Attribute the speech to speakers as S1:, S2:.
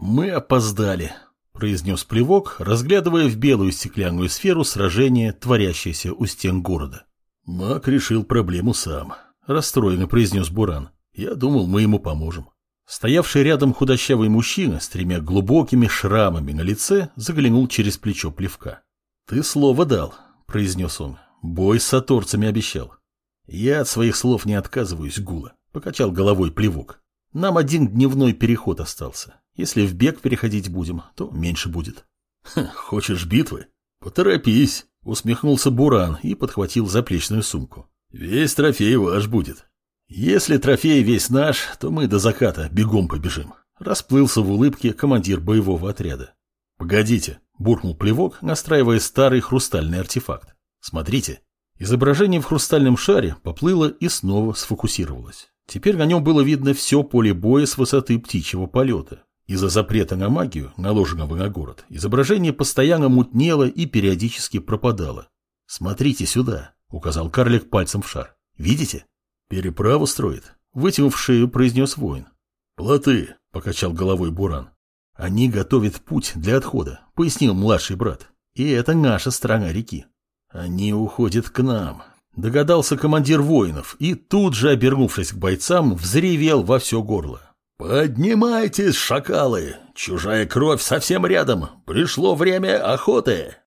S1: «Мы опоздали», — произнес плевок, разглядывая в белую стеклянную сферу сражение, творящееся у стен города. «Маг решил проблему сам», — расстроенно произнес Буран. «Я думал, мы ему поможем». Стоявший рядом худощавый мужчина с тремя глубокими шрамами на лице заглянул через плечо плевка. «Ты слово дал», — произнес он. «Бой с саторцами обещал». «Я от своих слов не отказываюсь, Гула», — покачал головой плевок. «Нам один дневной переход остался. Если в бег переходить будем, то меньше будет». «Хочешь битвы? Поторопись», — усмехнулся Буран и подхватил заплечную сумку. «Весь трофей ваш будет». «Если трофей весь наш, то мы до заката бегом побежим», — расплылся в улыбке командир боевого отряда. «Погодите», — буркнул плевок, настраивая старый хрустальный артефакт. «Смотрите». Изображение в хрустальном шаре поплыло и снова сфокусировалось. Теперь на нем было видно все поле боя с высоты птичьего полета. Из-за запрета на магию, наложенного на город, изображение постоянно мутнело и периодически пропадало. «Смотрите сюда», — указал карлик пальцем в шар. «Видите?» «Переправу строит», — вытянув шею, произнес воин. «Плоты», — покачал головой Буран. «Они готовят путь для отхода», — пояснил младший брат. «И это наша сторона реки». «Они уходят к нам», — догадался командир воинов, и тут же, обернувшись к бойцам, взревел во все горло. «Поднимайтесь, шакалы! Чужая кровь совсем рядом! Пришло время охоты!»